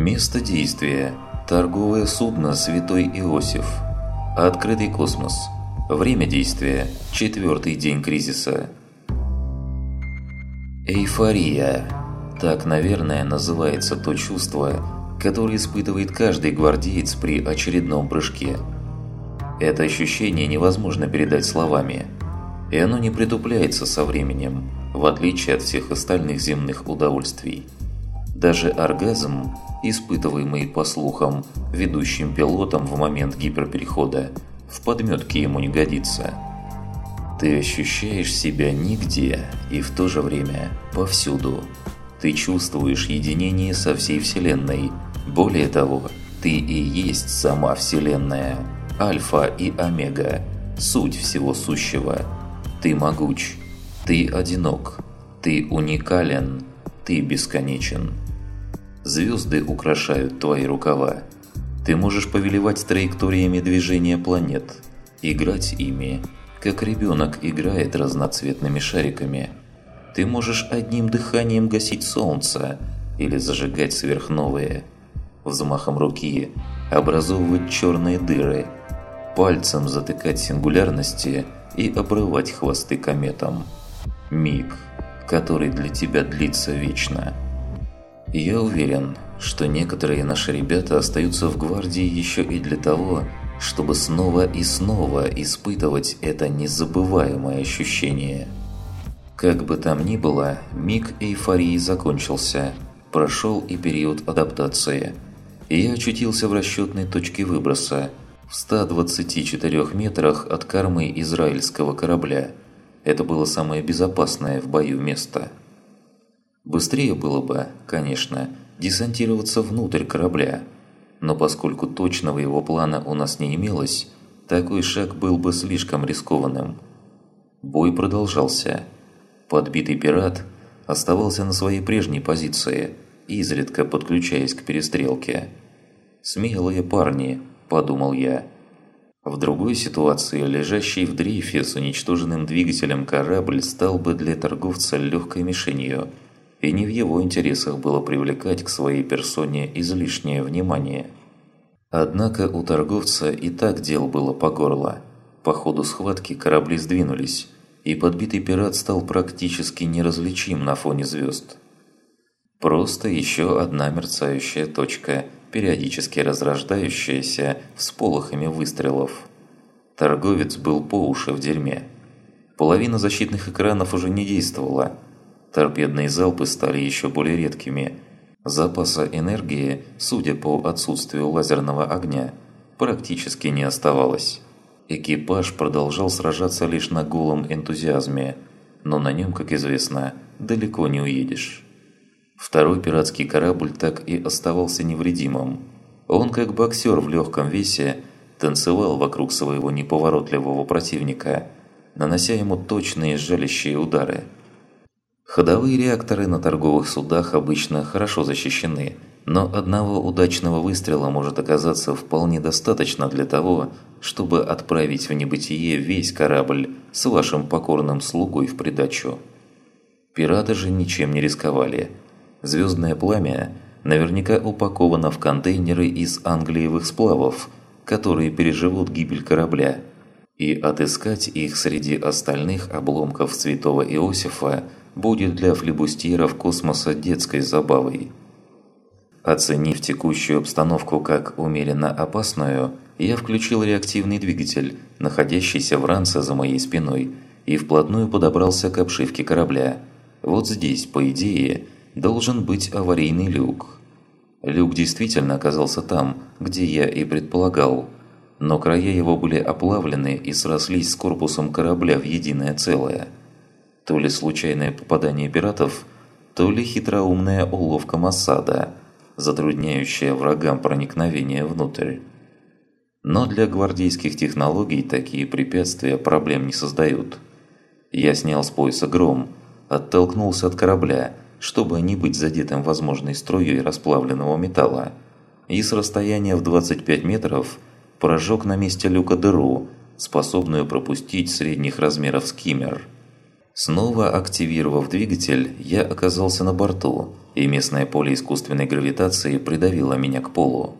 Место действия – торговое судно «Святой Иосиф». Открытый космос. Время действия – четвертый день кризиса. Эйфория. Так, наверное, называется то чувство, которое испытывает каждый гвардеец при очередном прыжке. Это ощущение невозможно передать словами, и оно не притупляется со временем, в отличие от всех остальных земных удовольствий. Даже оргазм, испытываемый по слухам ведущим пилотом в момент гиперперехода, в подметке ему не годится. Ты ощущаешь себя нигде и в то же время повсюду. Ты чувствуешь единение со всей Вселенной. Более того, ты и есть сама Вселенная, Альфа и Омега, суть всего сущего. Ты могуч, ты одинок, ты уникален, ты бесконечен. Звезды украшают твои рукава. Ты можешь повелевать траекториями движения планет, играть ими, как ребенок играет разноцветными шариками. Ты можешь одним дыханием гасить солнце или зажигать сверхновые. Взмахом руки образовывать черные дыры, пальцем затыкать сингулярности и обрывать хвосты кометам. Миг, который для тебя длится вечно. Я уверен, что некоторые наши ребята остаются в гвардии еще и для того, чтобы снова и снова испытывать это незабываемое ощущение. Как бы там ни было, миг эйфории закончился, прошел и период адаптации. И я очутился в расчетной точке выброса, в 124 метрах от кормы израильского корабля. Это было самое безопасное в бою место. Быстрее было бы, конечно, десантироваться внутрь корабля, но поскольку точного его плана у нас не имелось, такой шаг был бы слишком рискованным. Бой продолжался. Подбитый пират оставался на своей прежней позиции, изредка подключаясь к перестрелке. «Смелые парни», – подумал я. В другой ситуации, лежащий в дрейфе с уничтоженным двигателем корабль стал бы для торговца легкой мишенью – и не в его интересах было привлекать к своей персоне излишнее внимание. Однако у торговца и так дел было по горло. По ходу схватки корабли сдвинулись, и подбитый пират стал практически неразличим на фоне звезд. Просто еще одна мерцающая точка, периодически разрождающаяся всполохами выстрелов. Торговец был по уши в дерьме. Половина защитных экранов уже не действовала – Торпедные залпы стали еще более редкими. Запаса энергии, судя по отсутствию лазерного огня, практически не оставалось. Экипаж продолжал сражаться лишь на голом энтузиазме, но на нем, как известно, далеко не уедешь. Второй пиратский корабль так и оставался невредимым. Он, как боксер в легком весе, танцевал вокруг своего неповоротливого противника, нанося ему точные жалящие удары – Ходовые реакторы на торговых судах обычно хорошо защищены, но одного удачного выстрела может оказаться вполне достаточно для того, чтобы отправить в небытие весь корабль с вашим покорным слугой в придачу. Пираты же ничем не рисковали. Звездное пламя наверняка упаковано в контейнеры из англиевых сплавов, которые переживут гибель корабля. И отыскать их среди остальных обломков святого Иосифа – будет для флебустьеров космоса детской забавой. Оценив текущую обстановку как умеренно опасную, я включил реактивный двигатель, находящийся в ранце за моей спиной, и вплотную подобрался к обшивке корабля. Вот здесь, по идее, должен быть аварийный люк. Люк действительно оказался там, где я и предполагал, но края его были оплавлены и срослись с корпусом корабля в единое целое – то ли случайное попадание пиратов, то ли хитроумная уловка Массада, затрудняющая врагам проникновение внутрь. Но для гвардейских технологий такие препятствия проблем не создают. Я снял с пояса гром, оттолкнулся от корабля, чтобы не быть задетым возможной струей расплавленного металла, и с расстояния в 25 метров прожег на месте люка дыру, способную пропустить средних размеров скиммер – Снова активировав двигатель, я оказался на борту и местное поле искусственной гравитации придавило меня к полу.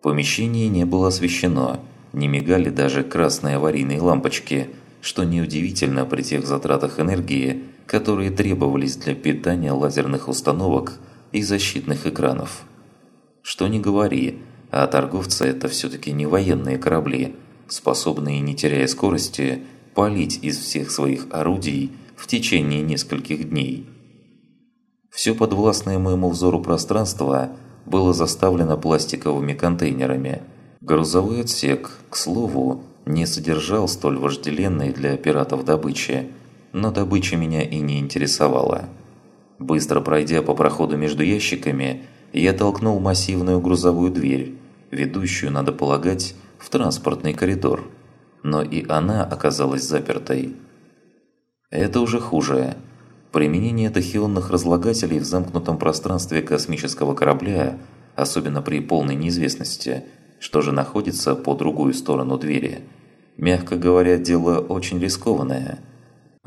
Помещение не было освещено, не мигали даже красные аварийные лампочки, что неудивительно при тех затратах энергии, которые требовались для питания лазерных установок и защитных экранов. Что ни говори, а торговцы это все-таки не военные корабли, способные, не теряя скорости, палить из всех своих орудий в течение нескольких дней. Все подвластное моему взору пространство было заставлено пластиковыми контейнерами. Грузовой отсек, к слову, не содержал столь вожделенной для пиратов добычи, но добыча меня и не интересовала. Быстро пройдя по проходу между ящиками, я толкнул массивную грузовую дверь, ведущую, надо полагать, в транспортный коридор. Но и она оказалась запертой. Это уже хуже. Применение тахионных разлагателей в замкнутом пространстве космического корабля, особенно при полной неизвестности, что же находится по другую сторону двери, мягко говоря, дело очень рискованное –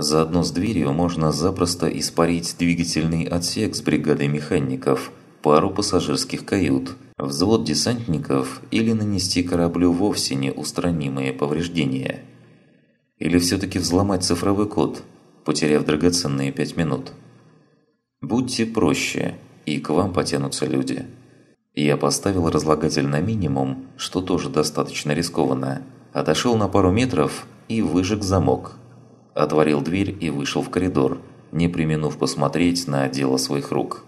Заодно с дверью можно запросто испарить двигательный отсек с бригадой механиков, пару пассажирских кают, взвод десантников или нанести кораблю вовсе неустранимые повреждения. Или все-таки взломать цифровой код, потеряв драгоценные пять минут. Будьте проще, и к вам потянутся люди. Я поставил разлагатель на минимум, что тоже достаточно рискованно. Отошел на пару метров и выжег замок – отворил дверь и вышел в коридор, не применув посмотреть на дело своих рук.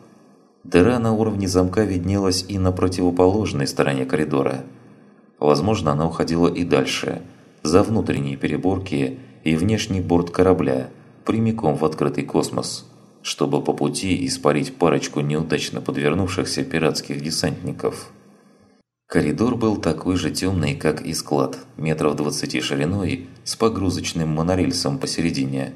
Дыра на уровне замка виднелась и на противоположной стороне коридора. Возможно, она уходила и дальше, за внутренние переборки и внешний борт корабля, прямиком в открытый космос, чтобы по пути испарить парочку неудачно подвернувшихся пиратских десантников. Коридор был такой же темный, как и склад, метров двадцати шириной, с погрузочным монорельсом посередине.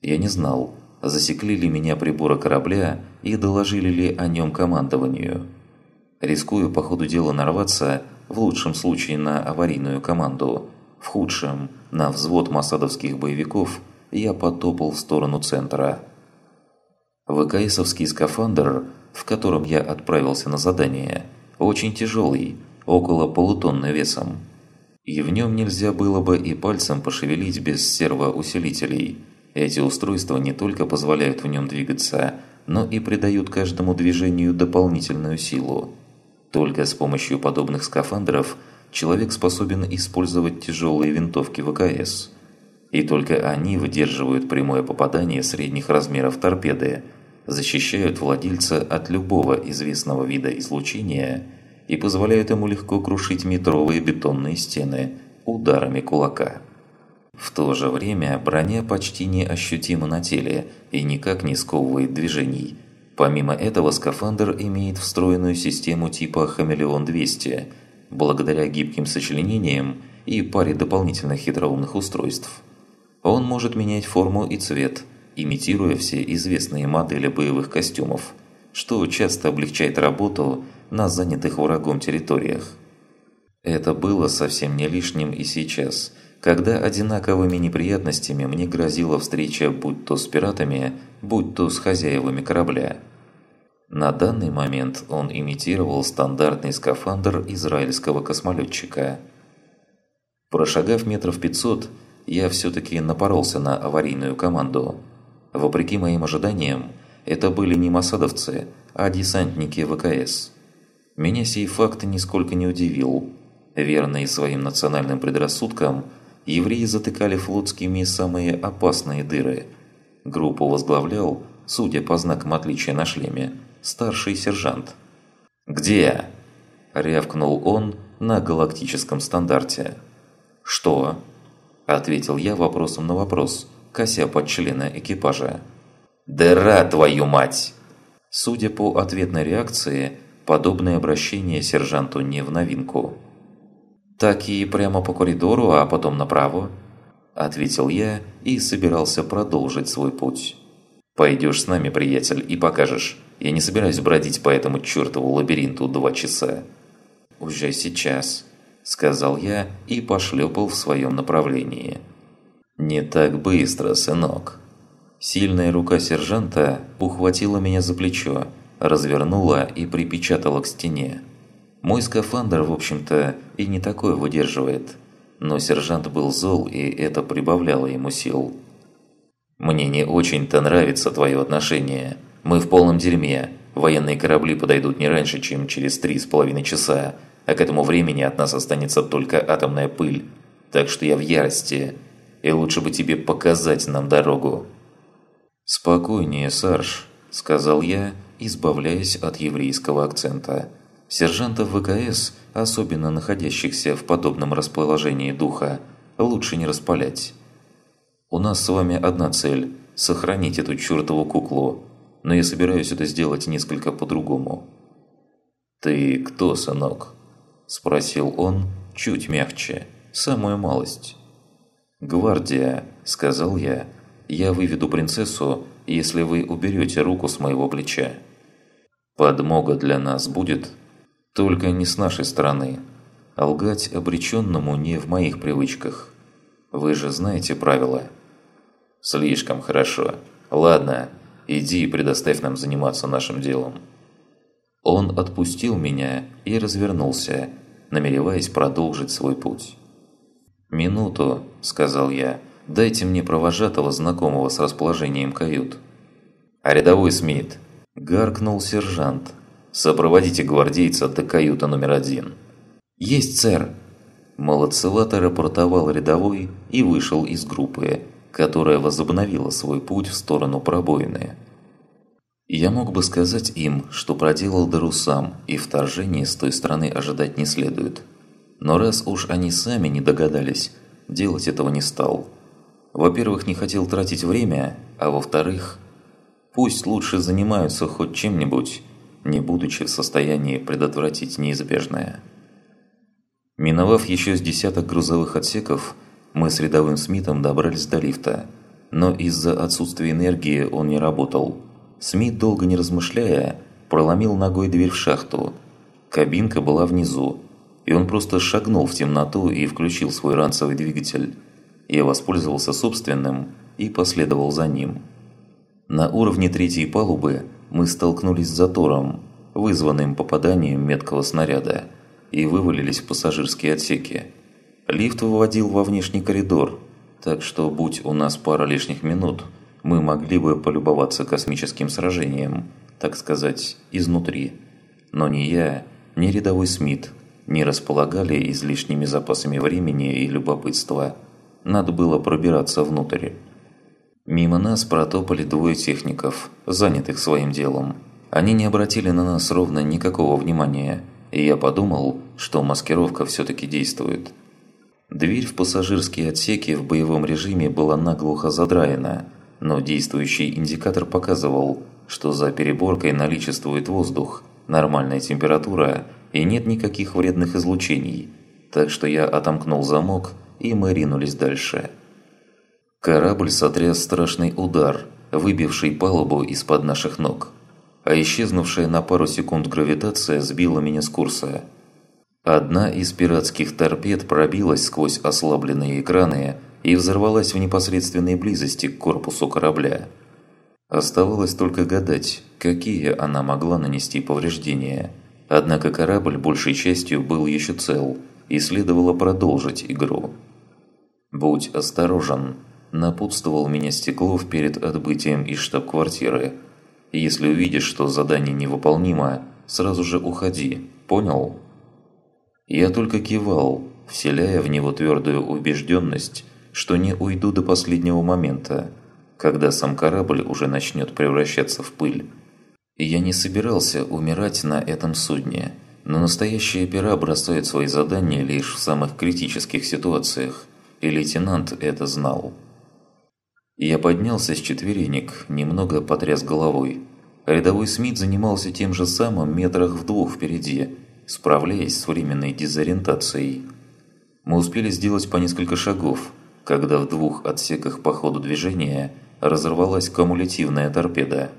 Я не знал, засекли ли меня приборы корабля и доложили ли о нем командованию. Рискую по ходу дела нарваться, в лучшем случае на аварийную команду, в худшем – на взвод масадовских боевиков, я потопал в сторону центра. ВКСовский скафандр, в котором я отправился на задание – очень тяжелый, около полутонны весом. И в нем нельзя было бы и пальцем пошевелить без сервоусилителей. Эти устройства не только позволяют в нем двигаться, но и придают каждому движению дополнительную силу. Только с помощью подобных скафандров человек способен использовать тяжелые винтовки ВКС. И только они выдерживают прямое попадание средних размеров торпеды – защищают владельца от любого известного вида излучения и позволяют ему легко крушить метровые бетонные стены ударами кулака. В то же время броня почти неощутима на теле и никак не сковывает движений. Помимо этого скафандр имеет встроенную систему типа «Хамелеон-200», благодаря гибким сочленениям и паре дополнительных хитроумных устройств. Он может менять форму и цвет – имитируя все известные модели боевых костюмов, что часто облегчает работу на занятых врагом территориях. Это было совсем не лишним и сейчас, когда одинаковыми неприятностями мне грозила встреча будь то с пиратами, будь то с хозяевами корабля. На данный момент он имитировал стандартный скафандр израильского космолетчика. Прошагав метров 500, я все-таки напоролся на аварийную команду – Вопреки моим ожиданиям, это были не масадовцы, а десантники ВКС. Меня сей факт нисколько не удивил. Верные своим национальным предрассудкам, евреи затыкали флотскими самые опасные дыры. Группу возглавлял, судя по знакам отличия на шлеме, старший сержант. «Где?» – рявкнул он на галактическом стандарте. «Что?» – ответил я вопросом на вопрос – кося под члена экипажа. «Дыра, твою мать!» Судя по ответной реакции, подобное обращение сержанту не в новинку. «Так и прямо по коридору, а потом направо?» Ответил я и собирался продолжить свой путь. «Пойдешь с нами, приятель, и покажешь. Я не собираюсь бродить по этому чертову лабиринту два часа». «Уже сейчас», – сказал я и пошлепал в своем направлении. «Не так быстро, сынок». Сильная рука сержанта ухватила меня за плечо, развернула и припечатала к стене. Мой скафандр, в общем-то, и не такое выдерживает. Но сержант был зол, и это прибавляло ему сил. «Мне не очень-то нравится твое отношение. Мы в полном дерьме. Военные корабли подойдут не раньше, чем через три с половиной часа, а к этому времени от нас останется только атомная пыль. Так что я в ярости, и лучше бы тебе показать нам дорогу». «Спокойнее, Сарж», – сказал я, избавляясь от еврейского акцента. Сержантов ВКС, особенно находящихся в подобном расположении духа, лучше не распалять. У нас с вами одна цель – сохранить эту чертову куклу, но я собираюсь это сделать несколько по-другому. «Ты кто, сынок?» – спросил он чуть мягче, самую малость. «Гвардия», – сказал я, – «я выведу принцессу, если вы уберете руку с моего плеча». «Подмога для нас будет?» Только не с нашей стороны. А лгать обреченному не в моих привычках. Вы же знаете правила. Слишком хорошо. Ладно, иди и предоставь нам заниматься нашим делом. Он отпустил меня и развернулся, намереваясь продолжить свой путь. «Минуту», – сказал я, – «дайте мне провожатого, знакомого с расположением кают». «А рядовой Смит?» – гаркнул сержант – Сопроводите гвардейца до каюта номер один». «Есть, сэр!» Молодцевато рапортовал рядовой и вышел из группы, которая возобновила свой путь в сторону пробоины. Я мог бы сказать им, что проделал дыру сам, и вторжение с той стороны ожидать не следует. Но раз уж они сами не догадались, делать этого не стал. Во-первых, не хотел тратить время, а во-вторых, пусть лучше занимаются хоть чем-нибудь, не будучи в состоянии предотвратить неизбежное. Миновав еще с десяток грузовых отсеков, мы с рядовым Смитом добрались до лифта. Но из-за отсутствия энергии он не работал. Смит, долго не размышляя, проломил ногой дверь в шахту. Кабинка была внизу, и он просто шагнул в темноту и включил свой ранцевый двигатель. Я воспользовался собственным и последовал за ним. На уровне третьей палубы мы столкнулись с затором, вызванным попаданием меткого снаряда, и вывалились в пассажирские отсеки. Лифт выводил во внешний коридор, так что, будь у нас пара лишних минут, мы могли бы полюбоваться космическим сражением, так сказать, изнутри. Но ни я, ни рядовой Смит не располагали излишними запасами времени и любопытства. Надо было пробираться внутрь. Мимо нас протопали двое техников, занятых своим делом. Они не обратили на нас ровно никакого внимания, и я подумал, что маскировка все-таки действует. Дверь в пассажирские отсеки в боевом режиме была наглухо задраена, но действующий индикатор показывал, что за переборкой наличествует воздух, нормальная температура и нет никаких вредных излучений, так что я отомкнул замок и мы ринулись дальше. Корабль сотряс страшный удар, выбивший палубу из-под наших ног. А исчезнувшая на пару секунд гравитация сбила меня с курса. Одна из пиратских торпед пробилась сквозь ослабленные экраны и взорвалась в непосредственной близости к корпусу корабля. Оставалось только гадать, какие она могла нанести повреждения. Однако корабль большей частью был еще цел, и следовало продолжить игру. «Будь осторожен», напутствовал меня Стеклов перед отбытием из штаб-квартиры. «Если увидишь, что задание невыполнимо, сразу же уходи, понял?» Я только кивал, вселяя в него твердую убежденность, что не уйду до последнего момента, когда сам корабль уже начнет превращаться в пыль. Я не собирался умирать на этом судне, но настоящие пера бросают свои задания лишь в самых критических ситуациях, и лейтенант это знал. Я поднялся с четверенек, немного потряс головой. Рядовой Смит занимался тем же самым метрах в двух впереди, справляясь с временной дезориентацией. Мы успели сделать по несколько шагов, когда в двух отсеках по ходу движения разорвалась кумулятивная торпеда.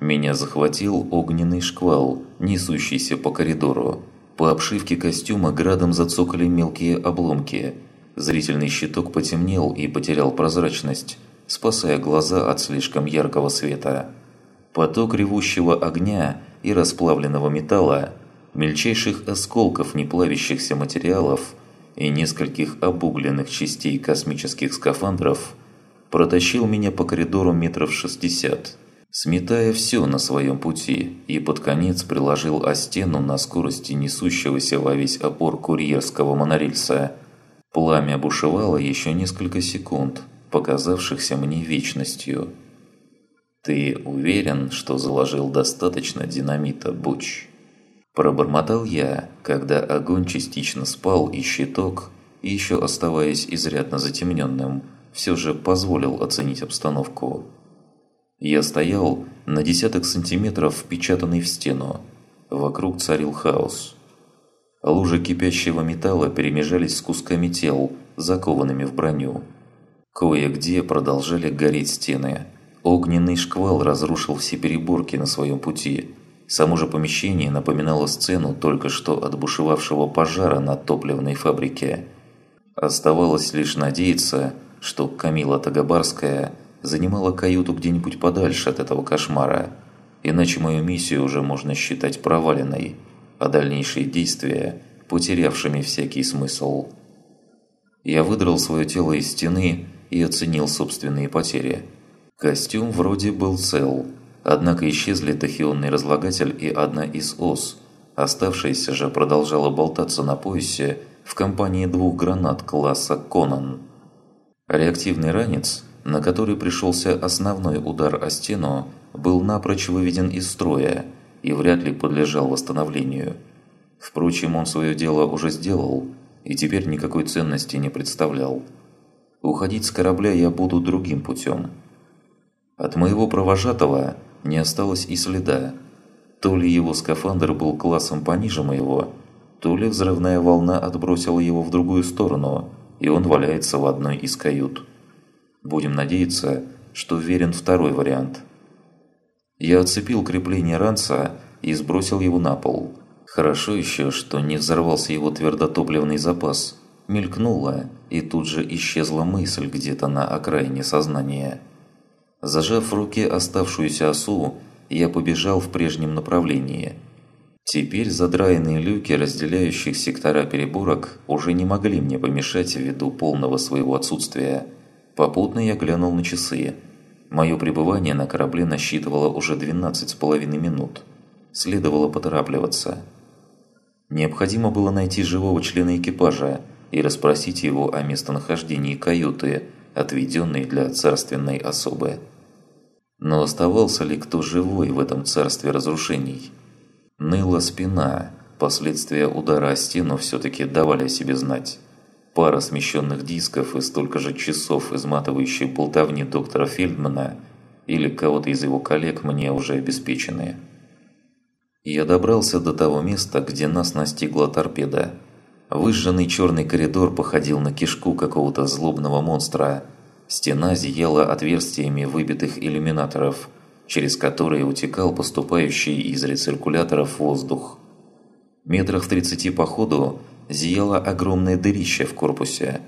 Меня захватил огненный шквал, несущийся по коридору. По обшивке костюма градом зацокали мелкие обломки – Зрительный щиток потемнел и потерял прозрачность. спасая глаза от слишком яркого света. Поток ревущего огня и расплавленного металла, мельчайших осколков неплавящихся материалов и нескольких обугленных частей космических скафандров протащил меня по коридору метров шестьдесят, сметая все на своем пути и под конец приложил о стену на скорости несущегося во весь опор курьерского монорельса. Пламя бушевало еще несколько секунд, показавшихся мне вечностью. «Ты уверен, что заложил достаточно динамита, Буч?» Пробормотал я, когда огонь частично спал и щиток, еще оставаясь изрядно затемненным, все же позволил оценить обстановку. Я стоял на десяток сантиметров впечатанный в стену. Вокруг царил хаос. Лужи кипящего металла перемежались с кусками тел, закованными в броню. Кое-где продолжали гореть стены. Огненный шквал разрушил все переборки на своем пути. Само же помещение напоминало сцену только что отбушевавшего пожара на топливной фабрике. Оставалось лишь надеяться, что Камила Тагабарская занимала каюту где-нибудь подальше от этого кошмара, иначе мою миссию уже можно считать проваленной, а дальнейшие действия – потерявшими всякий смысл. Я выдрал свое тело из стены и оценил собственные потери. Костюм вроде был цел, однако исчезли тахионный разлагатель и одна из ос. Оставшаяся же продолжала болтаться на поясе в компании двух гранат класса «Конан». Реактивный ранец, на который пришелся основной удар о стену, был напрочь выведен из строя и вряд ли подлежал восстановлению. Впрочем, он свое дело уже сделал и теперь никакой ценности не представлял. Уходить с корабля я буду другим путем. От моего провожатого не осталось и следа. То ли его скафандр был классом пониже моего, то ли взрывная волна отбросила его в другую сторону, и он валяется в одной из кают. Будем надеяться, что верен второй вариант. Я отцепил крепление ранца и сбросил его на пол. Хорошо еще, что не взорвался его твердотопливный запас – Мелькнула, и тут же исчезла мысль где-то на окраине сознания. Зажав в руке оставшуюся осу, я побежал в прежнем направлении. Теперь задраенные люки разделяющих сектора переборок уже не могли мне помешать ввиду полного своего отсутствия. Попутно я глянул на часы. Мое пребывание на корабле насчитывало уже 12,5 минут. Следовало поторапливаться. Необходимо было найти живого члена экипажа, и расспросить его о местонахождении каюты, отведенной для царственной особы. Но оставался ли кто живой в этом царстве разрушений? Ныла спина, последствия удара о стену все-таки давали о себе знать. Пара смещенных дисков и столько же часов изматывающей болтовни доктора Фельдмана или кого-то из его коллег мне уже обеспечены. Я добрался до того места, где нас настигла торпеда. Выжженный черный коридор походил на кишку какого-то злобного монстра. Стена зияла отверстиями выбитых иллюминаторов, через которые утекал поступающий из рециркуляторов воздух. Метрах в тридцати по ходу зияла огромное дырище в корпусе.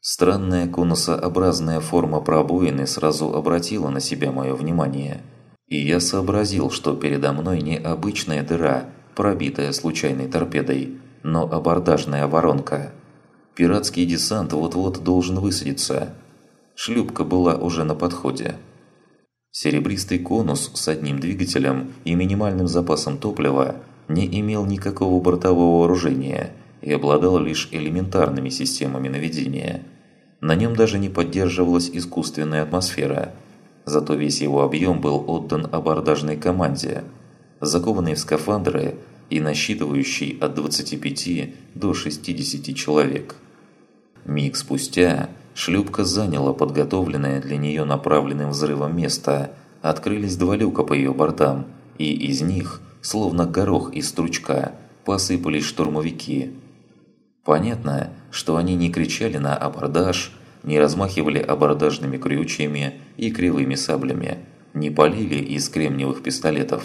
Странная конусообразная форма пробоины сразу обратила на себя мое внимание. И я сообразил, что передо мной не обычная дыра, пробитая случайной торпедой, но абордажная воронка. Пиратский десант вот-вот должен высадиться. Шлюпка была уже на подходе. Серебристый конус с одним двигателем и минимальным запасом топлива не имел никакого бортового вооружения и обладал лишь элементарными системами наведения. На нем даже не поддерживалась искусственная атмосфера, зато весь его объем был отдан абордажной команде. Закованные в скафандры – и насчитывающий от 25 до 60 человек. Миг спустя шлюпка заняла подготовленное для нее направленным взрывом место, открылись два люка по ее бортам, и из них, словно горох из стручка, посыпались штурмовики. Понятно, что они не кричали на абордаж, не размахивали абордажными крючьями и кривыми саблями, не полили из кремниевых пистолетов.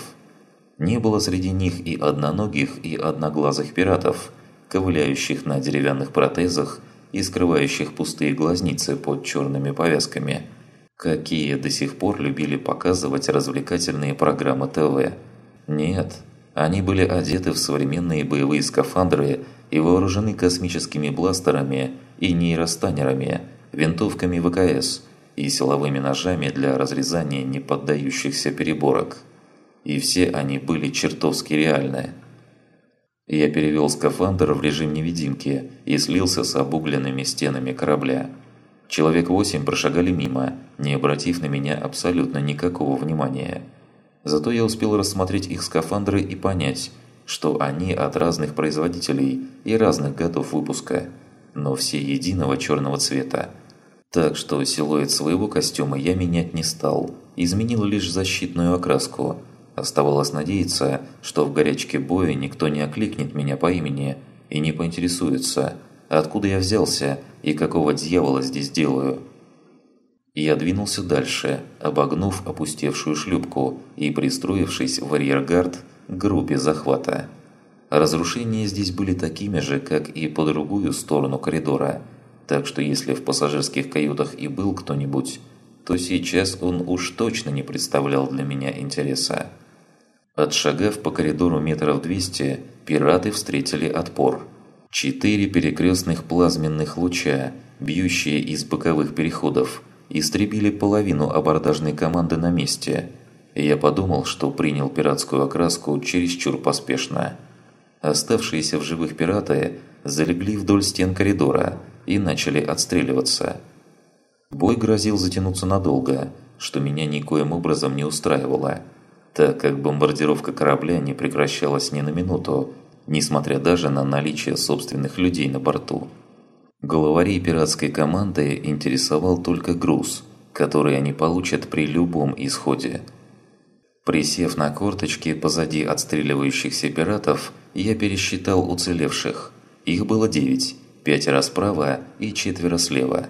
Не было среди них и одноногих, и одноглазых пиратов, ковыляющих на деревянных протезах и скрывающих пустые глазницы под черными повязками. какие до сих пор любили показывать развлекательные программы ТВ. Нет, они были одеты в современные боевые скафандры и вооружены космическими бластерами и нейростанерами, винтовками ВКС и силовыми ножами для разрезания неподдающихся переборок. И все они были чертовски реальны. Я перевел скафандр в режим невидимки и слился с обугленными стенами корабля. Человек восемь прошагали мимо, не обратив на меня абсолютно никакого внимания. Зато я успел рассмотреть их скафандры и понять, что они от разных производителей и разных годов выпуска, но все единого черного цвета. Так что силуэт своего костюма я менять не стал, изменил лишь защитную окраску. Оставалось надеяться, что в горячке боя никто не окликнет меня по имени и не поинтересуется – Откуда я взялся и какого дьявола здесь делаю? Я двинулся дальше, обогнув опустевшую шлюпку и пристроившись в арьергард группе захвата. Разрушения здесь были такими же, как и по другую сторону коридора, так что если в пассажирских каютах и был кто-нибудь, то сейчас он уж точно не представлял для меня интереса. Отшагав по коридору метров 200, пираты встретили отпор – Четыре перекрестных плазменных луча, бьющие из боковых переходов, истребили половину абордажной команды на месте. Я подумал, что принял пиратскую окраску чересчур поспешно. Оставшиеся в живых пираты залегли вдоль стен коридора и начали отстреливаться. Бой грозил затянуться надолго, что меня никоим образом не устраивало, так как бомбардировка корабля не прекращалась ни на минуту, несмотря даже на наличие собственных людей на борту. Главарей пиратской команды интересовал только груз, который они получат при любом исходе. Присев на корточки позади отстреливающихся пиратов, я пересчитал уцелевших. Их было девять, пятеро справа и четверо слева.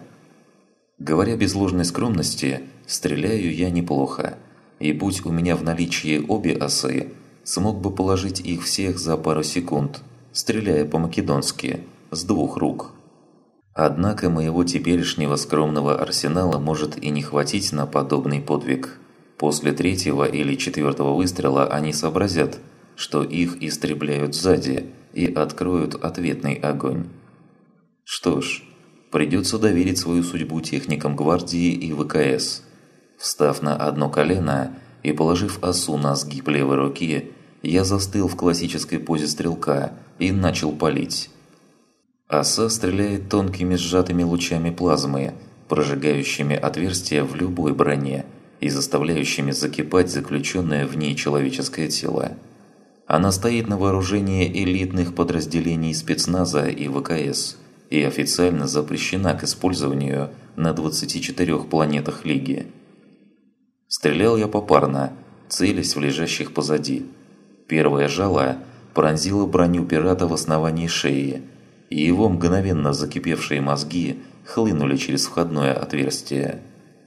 Говоря без ложной скромности, стреляю я неплохо, и будь у меня в наличии обе осы, смог бы положить их всех за пару секунд, стреляя по-македонски, с двух рук. Однако моего теперешнего скромного арсенала может и не хватить на подобный подвиг. После третьего или четвертого выстрела они сообразят, что их истребляют сзади и откроют ответный огонь. Что ж, придется доверить свою судьбу техникам гвардии и ВКС. Встав на одно колено и положив осу на сгиб левой руки, я застыл в классической позе стрелка и начал палить. Оса стреляет тонкими сжатыми лучами плазмы, прожигающими отверстия в любой броне и заставляющими закипать заключенное в ней человеческое тело. Она стоит на вооружении элитных подразделений спецназа и ВКС и официально запрещена к использованию на 24 планетах Лиги. Стрелял я попарно, целясь в лежащих позади. Первое жало пронзило броню пирата в основании шеи, и его мгновенно закипевшие мозги хлынули через входное отверстие.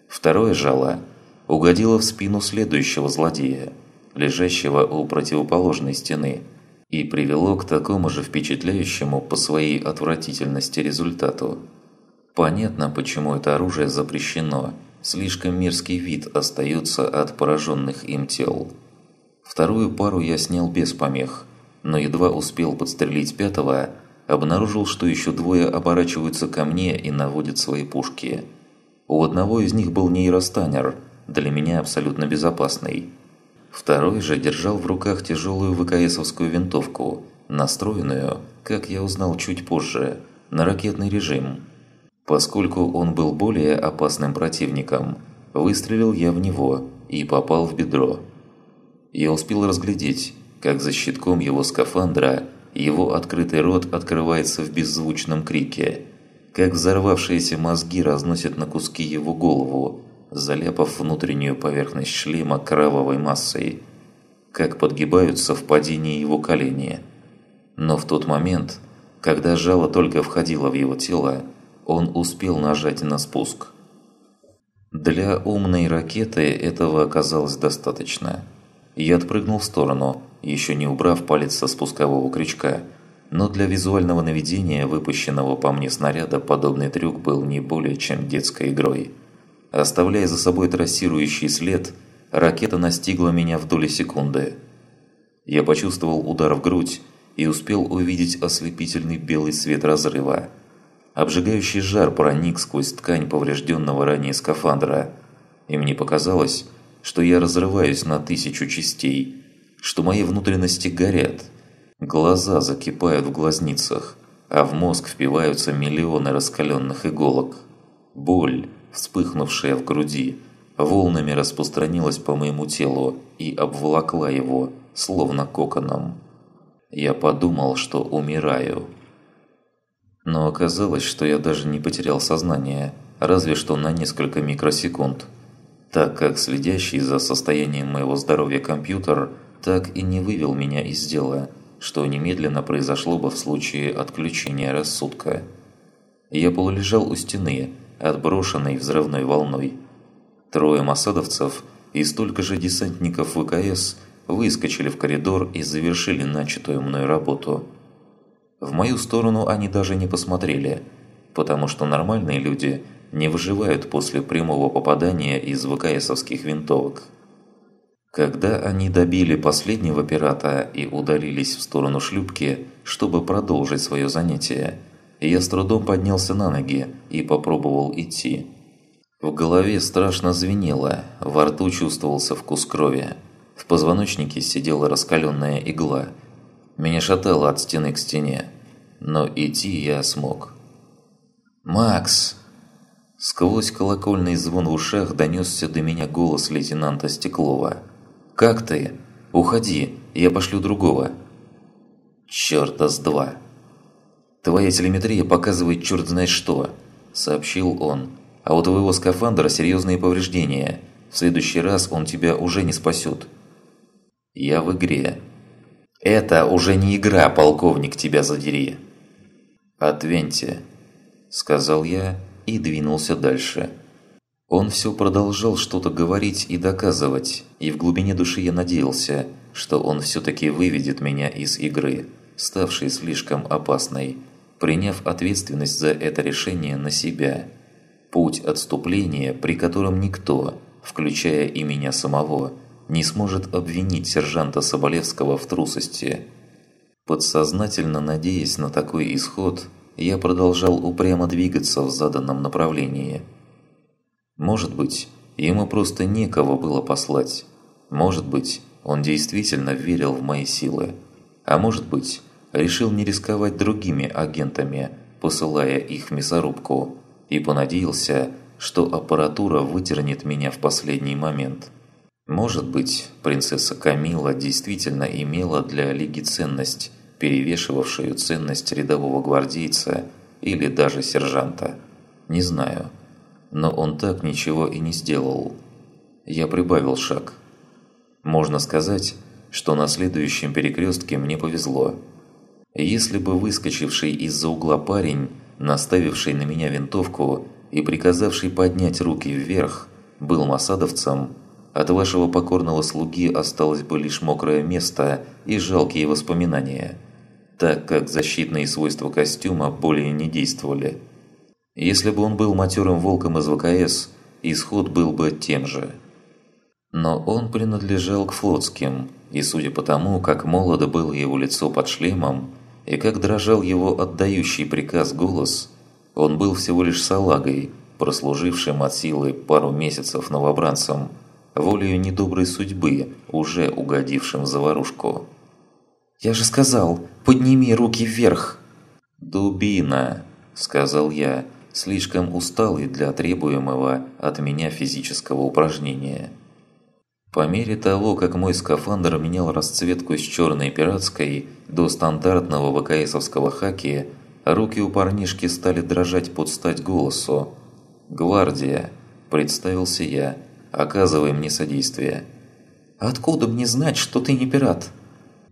Второе жало угодило в спину следующего злодея, лежащего у противоположной стены, и привело к такому же впечатляющему по своей отвратительности результату. Понятно, почему это оружие запрещено, слишком мерзкий вид остается от пораженных им тел. Вторую пару я снял без помех, но едва успел подстрелить пятого, обнаружил, что еще двое оборачиваются ко мне и наводят свои пушки. У одного из них был нейростанер, для меня абсолютно безопасный. Второй же держал в руках тяжелую ВКСовскую винтовку, настроенную, как я узнал чуть позже, на ракетный режим. Поскольку он был более опасным противником, выстрелил я в него и попал в бедро я успел разглядеть, как за щитком его скафандра его открытый рот открывается в беззвучном крике, как взорвавшиеся мозги разносят на куски его голову, заляпав внутреннюю поверхность шлема кровавой массой, как подгибаются в падении его колени. Но в тот момент, когда жало только входило в его тело, он успел нажать на спуск. Для умной ракеты этого оказалось достаточно – я отпрыгнул в сторону, еще не убрав палец со спускового крючка. Но для визуального наведения выпущенного по мне снаряда подобный трюк был не более чем детской игрой. Оставляя за собой трассирующий след, ракета настигла меня в доли секунды. Я почувствовал удар в грудь и успел увидеть ослепительный белый свет разрыва. Обжигающий жар проник сквозь ткань поврежденного ранее скафандра, и мне показалось, что я разрываюсь на тысячу частей, что мои внутренности горят, глаза закипают в глазницах, а в мозг впиваются миллионы раскаленных иголок. Боль, вспыхнувшая в груди, волнами распространилась по моему телу и обволокла его, словно коконом. Я подумал, что умираю. Но оказалось, что я даже не потерял сознание, разве что на несколько микросекунд, так как следящий за состоянием моего здоровья компьютер так и не вывел меня из дела, что немедленно произошло бы в случае отключения рассудка. Я полулежал у стены, отброшенной взрывной волной. Трое масадовцев и столько же десантников ВКС выскочили в коридор и завершили начатую мной работу. В мою сторону они даже не посмотрели, потому что нормальные люди не выживают после прямого попадания из ВКСовских винтовок. Когда они добили последнего пирата и удалились в сторону шлюпки, чтобы продолжить свое занятие, я с трудом поднялся на ноги и попробовал идти. В голове страшно звенело, во рту чувствовался вкус крови. В позвоночнике сидела раскаленная игла. Меня шатало от стены к стене, но идти я смог. «Макс!» Сквозь колокольный звон в ушах донесся до меня голос лейтенанта Стеклова. «Как ты? Уходи, я пошлю другого». «Чёрта с два!» «Твоя телеметрия показывает черт знает что», – сообщил он. «А у твоего скафандра серьезные повреждения. В следующий раз он тебя уже не спасет». «Я в игре». «Это уже не игра, полковник, тебя задери». «Отвеньте», – сказал я и двинулся дальше. Он все продолжал что-то говорить и доказывать, и в глубине души я надеялся, что он все-таки выведет меня из игры, ставшей слишком опасной приняв ответственность за это решение на себя. Путь отступления, при котором никто, включая и меня самого, не сможет обвинить сержанта Соболевского в трусости. Подсознательно надеясь на такой исход, я продолжал упрямо двигаться в заданном направлении. Может быть, ему просто некого было послать. Может быть, он действительно верил в мои силы. А может быть, решил не рисковать другими агентами, посылая их в мясорубку, и понадеялся, что аппаратура вытернет меня в последний момент. Может быть, принцесса Камила действительно имела для Лиги ценность, перевешивавшую ценность рядового гвардейца или даже сержанта. Не знаю. Но он так ничего и не сделал. Я прибавил шаг. Можно сказать, что на следующем перекрестке мне повезло – если бы выскочивший из-за угла парень, наставивший на меня винтовку и приказавший поднять руки вверх, был масадовцем, от вашего покорного слуги осталось бы лишь мокрое место и жалкие воспоминания, так как защитные свойства костюма более не действовали. Если бы он был матерым волком из ВКС, исход был бы тем же. Но он принадлежал к флотским, и судя по тому, как молодо было его лицо под шлемом, и как дрожал его отдающий приказ голос, он был всего лишь салагой, прослужившим от силы пару месяцев новобранцем, волею недоброй судьбы, уже угодившим в заварушку. «Я же сказал, подними руки вверх!» «Дубина!» – сказал я, слишком усталый для требуемого от меня физического упражнения. По мере того, как мой скафандр менял расцветку с черной пиратской до стандартного ВКСовского хаки, руки у парнишки стали дрожать под стать голосу. «Гвардия», – представился я, – «оказывай мне содействие». «Откуда мне знать, что ты не пират?»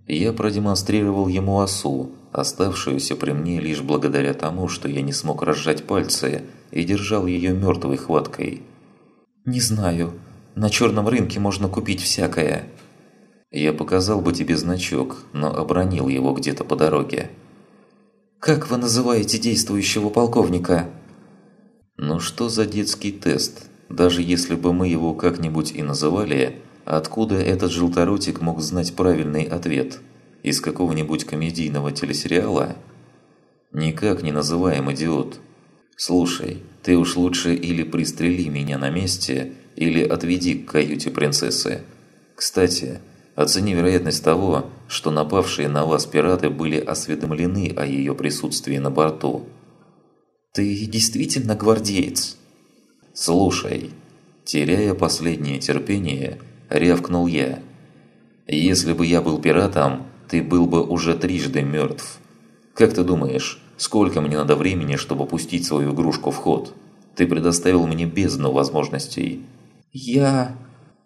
Я продемонстрировал ему осу, оставшуюся при мне лишь благодаря тому, что я не смог разжать пальцы и держал ее мертвой хваткой. «Не знаю», на черном рынке можно купить всякое. Я показал бы тебе значок, но обронил его где-то по дороге. Как вы называете действующего полковника? Ну что за детский тест? даже если бы мы его как-нибудь и называли, откуда этот желторотик мог знать правильный ответ? Из какого-нибудь комедийного телесериала? Никак не называем идиот. Слушай, ты уж лучше или пристрели меня на месте, или отведи к каюте принцессы. Кстати, оцени вероятность того, что напавшие на вас пираты были осведомлены о ее присутствии на борту. «Ты действительно гвардеец?» «Слушай», теряя последнее терпение, рявкнул я. «Если бы я был пиратом, ты был бы уже трижды мертв. Как ты думаешь, сколько мне надо времени, чтобы пустить свою игрушку в ход? Ты предоставил мне бездну возможностей». «Я...»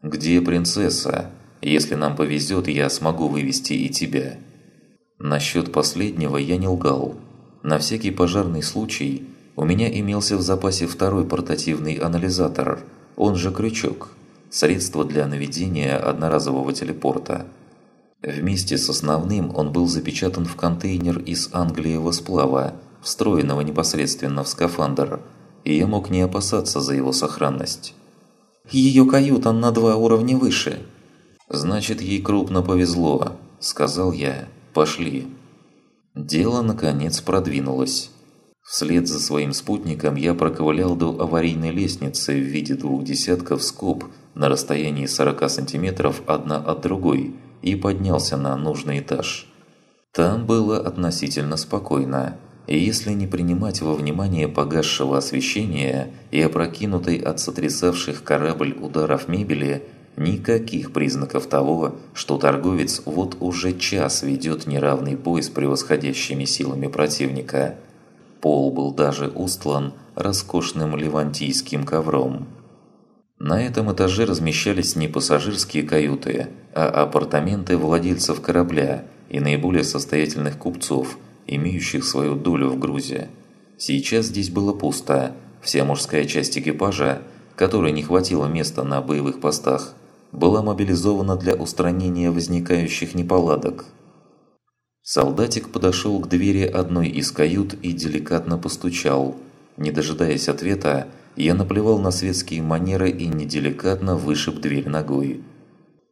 «Где принцесса? Если нам повезет, я смогу вывести и тебя». Насчет последнего я не лгал. На всякий пожарный случай у меня имелся в запасе второй портативный анализатор, он же крючок, средство для наведения одноразового телепорта. Вместе с основным он был запечатан в контейнер из англиевого сплава, встроенного непосредственно в скафандр, и я мог не опасаться за его сохранность. «Ее каюта на два уровня выше». «Значит, ей крупно повезло», – сказал я. «Пошли». Дело, наконец, продвинулось. Вслед за своим спутником я проковылял до аварийной лестницы в виде двух десятков скоб на расстоянии 40 сантиметров одна от другой и поднялся на нужный этаж. Там было относительно спокойно, если не принимать во внимание погасшего освещения и опрокинутой от сотрясавших корабль ударов мебели, никаких признаков того, что торговец вот уже час ведет неравный бой с превосходящими силами противника – Пол был даже устлан роскошным левантийским ковром. На этом этаже размещались не пассажирские каюты, а апартаменты владельцев корабля и наиболее состоятельных купцов, имеющих свою долю в грузе. Сейчас здесь было пусто, вся мужская часть экипажа, которой не хватило места на боевых постах, была мобилизована для устранения возникающих неполадок – Солдатик подошел к двери одной из кают и деликатно постучал. Не дожидаясь ответа, я наплевал на светские манеры и неделикатно вышиб дверь ногой.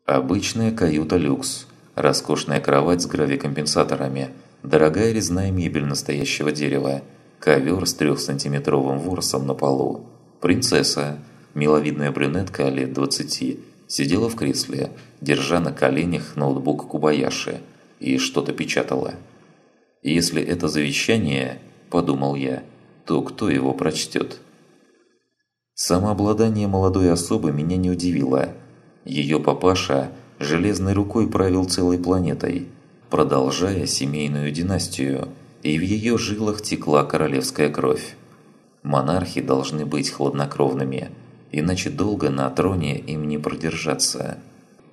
Обычная каюта люкс. Роскошная кровать с гравикомпенсаторами. Дорогая резная мебель настоящего дерева. Ковер с трехсантиметровым ворсом на полу. Принцесса, миловидная брюнетка лет 20, сидела в кресле, держа на коленях ноутбук Кубаяши – и что-то печатала. «Если это завещание, – подумал я, – то кто его прочтет?» Самообладание молодой особы меня не удивило. Ее папаша железной рукой правил целой планетой, продолжая семейную династию, и в ее жилах текла королевская кровь. Монархи должны быть хладнокровными, иначе долго на троне им не продержаться.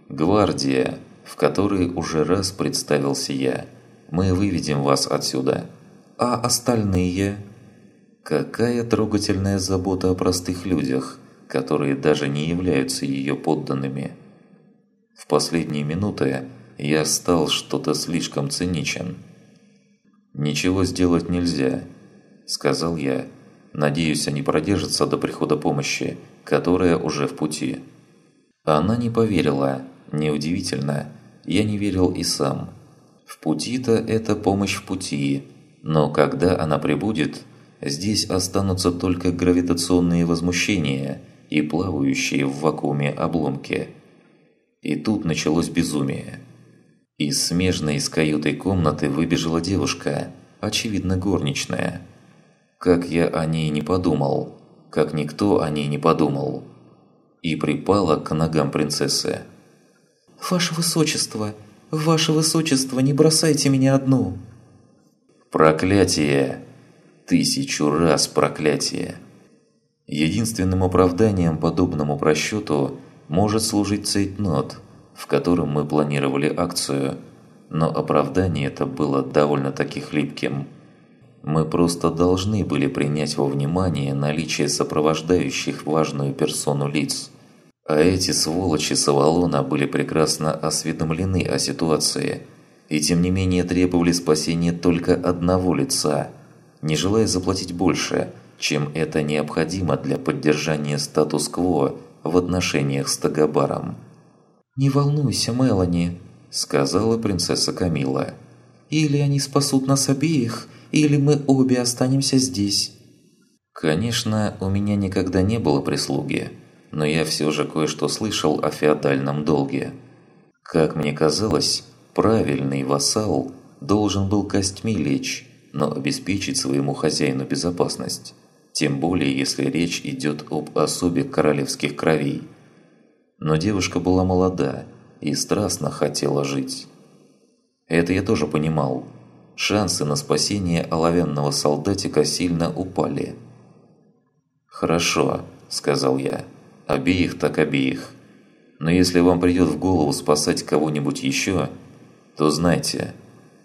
Гвардия, в которой уже раз представился я. Мы выведем вас отсюда. А остальные? Какая трогательная забота о простых людях, которые даже не являются ее подданными. В последние минуты я стал что-то слишком циничен. «Ничего сделать нельзя», – сказал я. «Надеюсь, они продержатся до прихода помощи, которая уже в пути». Она не поверила. Неудивительно я не верил и сам. В пути-то это помощь в пути, но когда она прибудет, здесь останутся только гравитационные возмущения и плавающие в вакууме обломки. И тут началось безумие. Из смежной из каютой комнаты выбежала девушка, очевидно горничная. Как я о ней не подумал, как никто о ней не подумал. И припала к ногам принцессы. «Ваше Высочество! Ваше Высочество, не бросайте меня одну!» «Проклятие! Тысячу раз проклятие!» Единственным оправданием подобному просчету может служить цейтнот, в котором мы планировали акцию, но оправдание это было довольно-таки хлипким. Мы просто должны были принять во внимание наличие сопровождающих важную персону лиц – а эти сволочи с Авалона были прекрасно осведомлены о ситуации, и тем не менее требовали спасения только одного лица. Не желая заплатить больше, чем это необходимо для поддержания статус-кво в отношениях с Тагабаром. «Не волнуйся, Мелани», – сказала принцесса Камила. «Или они спасут нас обеих, или мы обе останемся здесь». Конечно, у меня никогда не было прислуги, но я все же кое-что слышал о феодальном долге. Как мне казалось, правильный вассал должен был костьми лечь, но обеспечить своему хозяину безопасность тем более если речь идет об особе королевских кровей. Но девушка была молода и страстно хотела жить. Это я тоже понимал. Шансы на спасение оловянного солдатика сильно упали. «Хорошо», – сказал я. «Обеих так обеих. Но если вам придет в голову спасать кого-нибудь еще, то знайте,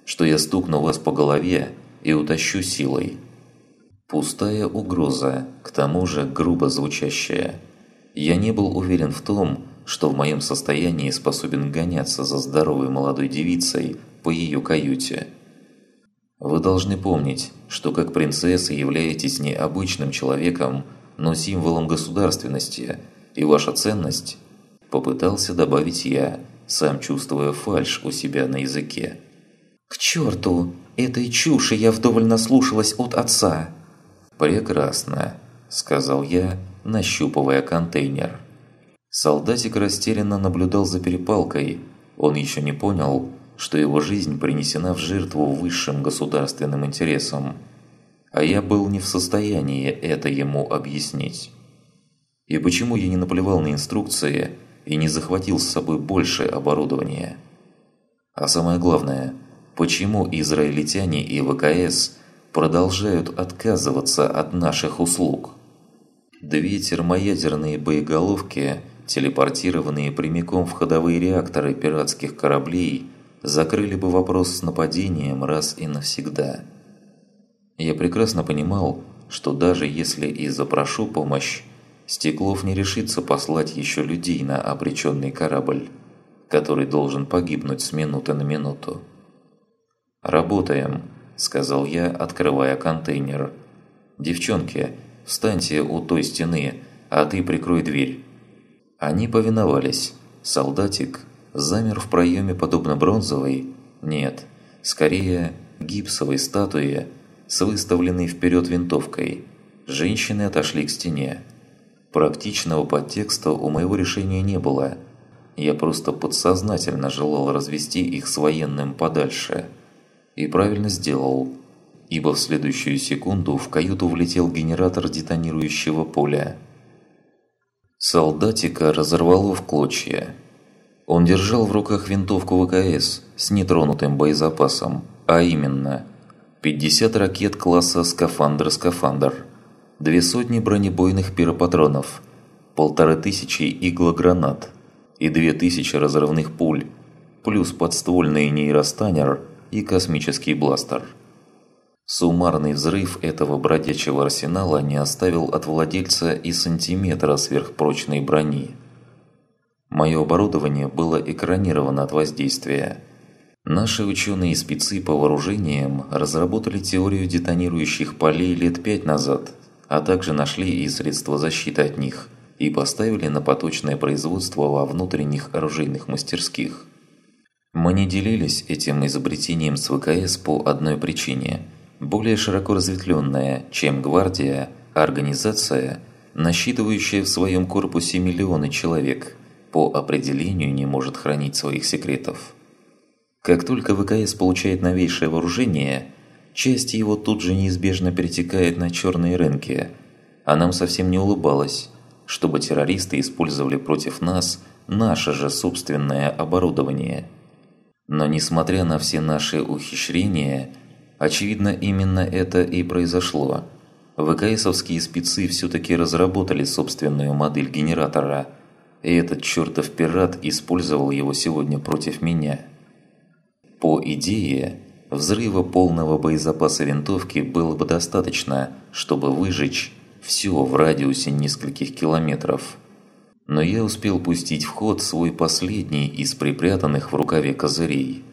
что я стукну вас по голове и утащу силой». Пустая угроза, к тому же грубо звучащая. Я не был уверен в том, что в моем состоянии способен гоняться за здоровой молодой девицей по ее каюте. Вы должны помнить, что как принцесса являетесь не обычным человеком, но символом государственности, и ваша ценность – попытался добавить я, сам чувствуя фальшь у себя на языке. «К черту! Этой чуши я вдоволь наслушалась от отца!» «Прекрасно», – сказал я, нащупывая контейнер. Солдатик растерянно наблюдал за перепалкой. Он еще не понял, что его жизнь принесена в жертву высшим государственным интересам. А я был не в состоянии это ему объяснить. И почему я не наплевал на инструкции и не захватил с собой больше оборудования? А самое главное, почему израильтяне и ВКС – продолжают отказываться от наших услуг. Две термоядерные боеголовки, телепортированные прямиком в ходовые реакторы пиратских кораблей, закрыли бы вопрос с нападением раз и навсегда. Я прекрасно понимал, что даже если и запрошу помощь, Стеклов не решится послать еще людей на обреченный корабль, который должен погибнуть с минуты на минуту. «Работаем», – сказал я, открывая контейнер. «Девчонки, встаньте у той стены, а ты прикрой дверь». Они повиновались. Солдатик замер в проеме подобно бронзовой, нет, скорее гипсовой статуе с выставленной вперед винтовкой. Женщины отошли к стене. Практичного подтекста у моего решения не было. Я просто подсознательно желал развести их с военным подальше – и правильно сделал, ибо в следующую секунду в каюту влетел генератор детонирующего поля. Солдатика разорвало в клочья. Он держал в руках винтовку ВКС с нетронутым боезапасом, а именно 50 ракет класса «Скафандр-Скафандр», две сотни бронебойных пиропатронов, полторы тысячи иглогранат и две тысячи разрывных пуль, плюс подствольный нейростанер – и космический бластер. Суммарный взрыв этого бродячего арсенала не оставил от владельца и сантиметра сверхпрочной брони. Мое оборудование было экранировано от воздействия. Наши ученые и спецы по вооружениям разработали теорию детонирующих полей лет пять назад, а также нашли и средства защиты от них и поставили на поточное производство во внутренних оружейных мастерских – мы не делились этим изобретением с ВКС по одной причине. Более широко разветвленная, чем гвардия, организация, насчитывающая в своем корпусе миллионы человек, по определению не может хранить своих секретов. Как только ВКС получает новейшее вооружение, часть его тут же неизбежно перетекает на черные рынки, а нам совсем не улыбалось, чтобы террористы использовали против нас наше же собственное оборудование – но несмотря на все наши ухищрения, очевидно именно это и произошло. ВКСовские спецы все-таки разработали собственную модель генератора, и этот чертов пират использовал его сегодня против меня. По идее, взрыва полного боезапаса винтовки было бы достаточно, чтобы выжечь все в радиусе нескольких километров – но я успел пустить в ход свой последний из припрятанных в рукаве козырей.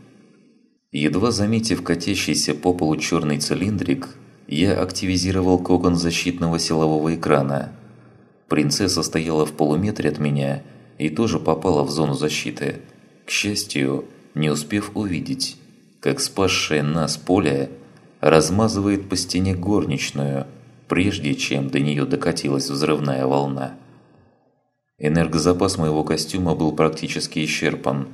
Едва заметив катящийся по полу черный цилиндрик, я активизировал кокон защитного силового экрана. Принцесса стояла в полуметре от меня и тоже попала в зону защиты. К счастью, не успев увидеть, как спасшее нас поле размазывает по стене горничную, прежде чем до нее докатилась взрывная волна. Энергозапас моего костюма был практически исчерпан,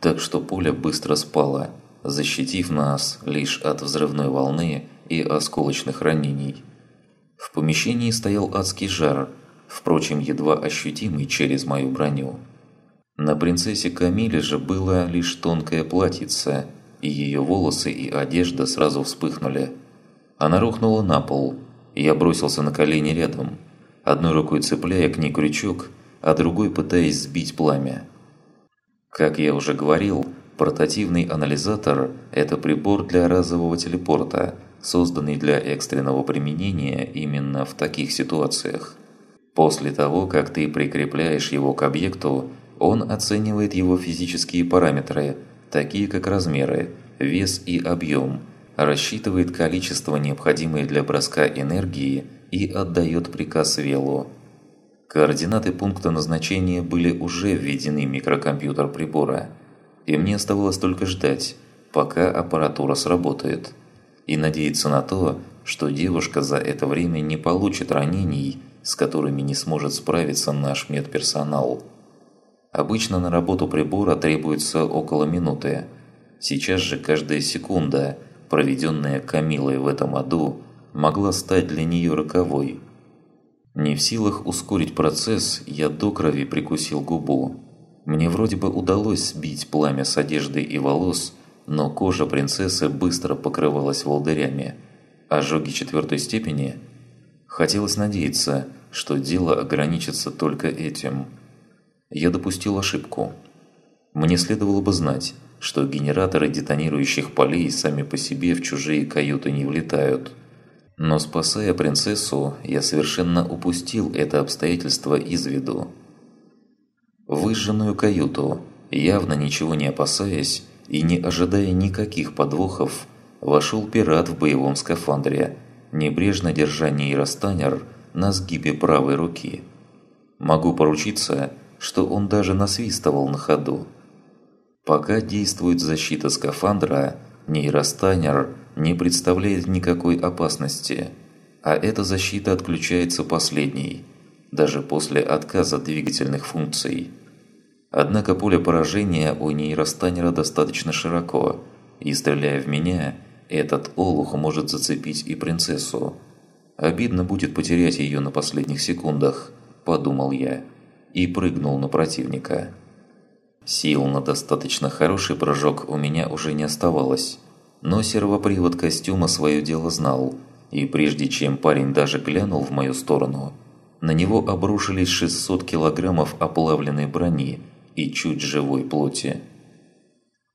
так что поле быстро спало, защитив нас лишь от взрывной волны и осколочных ранений. В помещении стоял адский жар, впрочем, едва ощутимый через мою броню. На принцессе Камиле же было лишь тонкое платьице, и ее волосы и одежда сразу вспыхнули. Она рухнула на пол, и я бросился на колени рядом, одной рукой цепляя к ней крючок, а другой пытаясь сбить пламя. Как я уже говорил, портативный анализатор – это прибор для разового телепорта – созданный для экстренного применения именно в таких ситуациях. После того, как ты прикрепляешь его к объекту, он оценивает его физические параметры, такие как размеры, вес и объем, рассчитывает количество необходимой для броска энергии и отдает приказ Велу. Координаты пункта назначения были уже введены в микрокомпьютер прибора, и мне оставалось только ждать, пока аппаратура сработает и надеяться на то, что девушка за это время не получит ранений, с которыми не сможет справиться наш медперсонал. Обычно на работу прибора требуется около минуты. Сейчас же каждая секунда, проведенная Камилой в этом аду, могла стать для нее роковой. Не в силах ускорить процесс, я до крови прикусил губу. Мне вроде бы удалось сбить пламя с одежды и волос, но кожа принцессы быстро покрывалась волдырями. Ожоги четвертой степени? Хотелось надеяться, что дело ограничится только этим. Я допустил ошибку. Мне следовало бы знать, что генераторы детонирующих полей сами по себе в чужие каюты не влетают. Но спасая принцессу, я совершенно упустил это обстоятельство из виду. Выжженную каюту, явно ничего не опасаясь, и не ожидая никаких подвохов, вошел пират в боевом скафандре, небрежно держа нейростанер на сгибе правой руки. Могу поручиться, что он даже насвистывал на ходу. Пока действует защита скафандра, нейростанер не представляет никакой опасности, а эта защита отключается последней, даже после отказа двигательных функций. Однако поле поражения у нейростанера достаточно широко, и стреляя в меня, этот олух может зацепить и принцессу. Обидно будет потерять ее на последних секундах, подумал я, и прыгнул на противника. Сил на достаточно хороший прыжок у меня уже не оставалось, но сервопривод костюма свое дело знал, и прежде чем парень даже глянул в мою сторону, на него обрушились 600 килограммов оплавленной брони – и чуть живой плоти.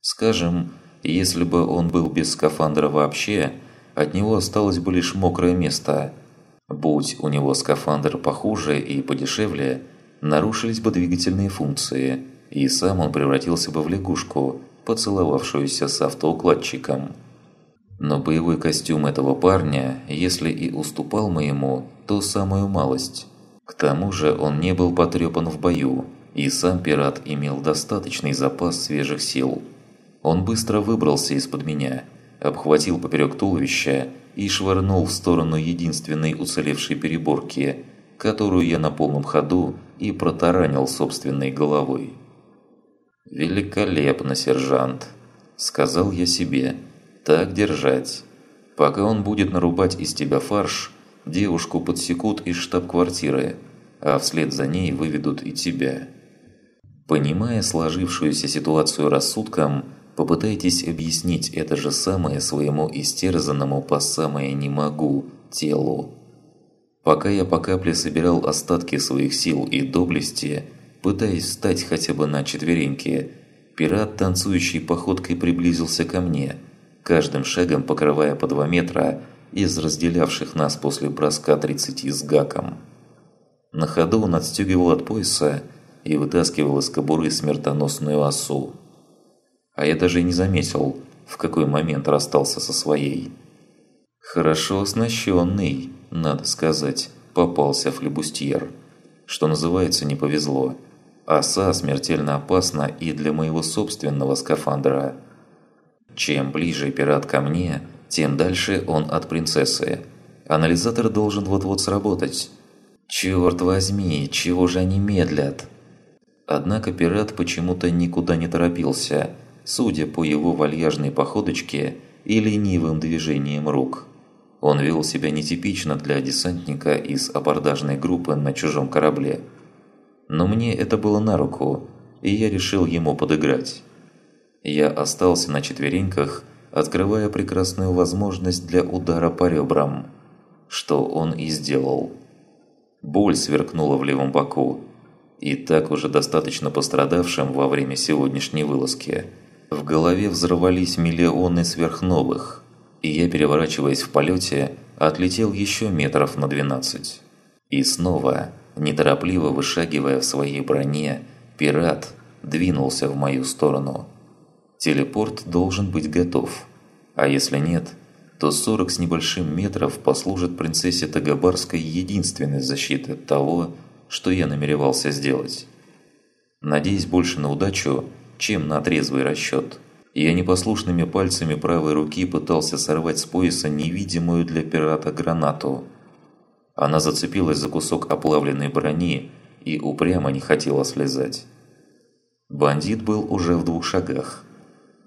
Скажем, если бы он был без скафандра вообще, от него осталось бы лишь мокрое место. Будь у него скафандр похуже и подешевле, нарушились бы двигательные функции, и сам он превратился бы в лягушку, поцеловавшуюся с автоукладчиком. Но боевой костюм этого парня, если и уступал моему, то самую малость. К тому же он не был потрепан в бою, и сам пират имел достаточный запас свежих сил. Он быстро выбрался из-под меня, обхватил поперек туловища и швырнул в сторону единственной уцелевшей переборки, которую я на полном ходу и протаранил собственной головой. «Великолепно, сержант!» – сказал я себе. «Так держать. Пока он будет нарубать из тебя фарш, девушку подсекут из штаб-квартиры, а вслед за ней выведут и тебя». Понимая сложившуюся ситуацию рассудком, попытайтесь объяснить это же самое своему истерзанному по самое «не могу» телу. Пока я по капле собирал остатки своих сил и доблести, пытаясь встать хотя бы на четвереньки, пират танцующей походкой приблизился ко мне, каждым шагом покрывая по два метра из разделявших нас после броска 30 с гаком. На ходу он отстегивал от пояса и вытаскивал из кобуры смертоносную осу. А я даже не заметил, в какой момент расстался со своей. Хорошо оснащенный, надо сказать, попался флебустьер. Что называется, не повезло. Оса смертельно опасна и для моего собственного скафандра. Чем ближе пират ко мне, тем дальше он от принцессы. Анализатор должен вот-вот сработать. Черт возьми, чего же они медлят? Однако пират почему-то никуда не торопился, судя по его вальяжной походочке и ленивым движением рук. Он вел себя нетипично для десантника из абордажной группы на чужом корабле. Но мне это было на руку, и я решил ему подыграть. Я остался на четвереньках, открывая прекрасную возможность для удара по ребрам, что он и сделал. Боль сверкнула в левом боку, и так уже достаточно пострадавшим во время сегодняшней вылазки. В голове взорвались миллионы сверхновых, и я, переворачиваясь в полете, отлетел еще метров на 12. И снова, неторопливо вышагивая в своей броне, пират двинулся в мою сторону. Телепорт должен быть готов, а если нет, то 40 с небольшим метров послужит принцессе Тагабарской единственной защитой от того, что я намеревался сделать. Надеясь больше на удачу, чем на трезвый расчет. Я непослушными пальцами правой руки пытался сорвать с пояса невидимую для пирата гранату. Она зацепилась за кусок оплавленной брони и упрямо не хотела слезать. Бандит был уже в двух шагах.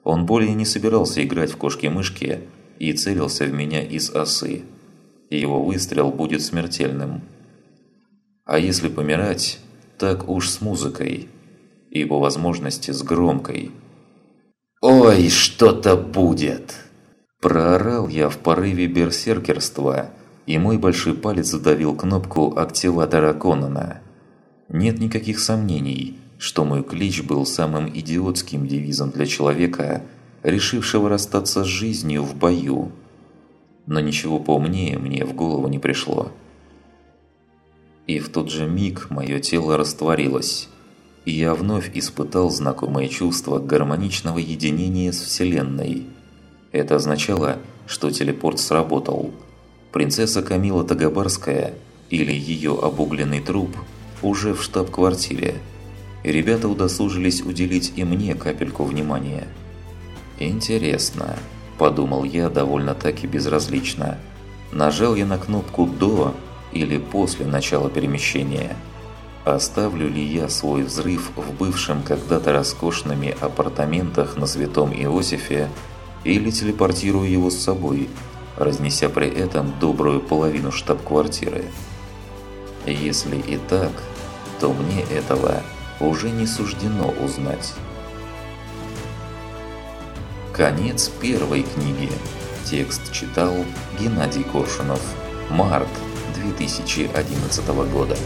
Он более не собирался играть в кошки-мышки и целился в меня из осы. Его выстрел будет смертельным. А если помирать, так уж с музыкой. И по возможности с громкой. «Ой, что-то будет!» Проорал я в порыве берсеркерства, и мой большой палец задавил кнопку активатора Конана. Нет никаких сомнений, что мой клич был самым идиотским девизом для человека, решившего расстаться с жизнью в бою. Но ничего поумнее мне в голову не пришло. И в тот же миг мое тело растворилось, и я вновь испытал знакомое чувство гармоничного единения с Вселенной. Это означало, что телепорт сработал. Принцесса Камила Тагабарская или ее обугленный труп уже в штаб-квартире. Ребята удосужились уделить и мне капельку внимания. «Интересно», – подумал я довольно-таки безразлично. Нажал я на кнопку «До», или после начала перемещения. Оставлю ли я свой взрыв в бывшем когда-то роскошными апартаментах на Святом Иосифе или телепортирую его с собой, разнеся при этом добрую половину штаб-квартиры? Если и так, то мне этого уже не суждено узнать. Конец первой книги. Текст читал Геннадий Коршунов. Март 2011 года.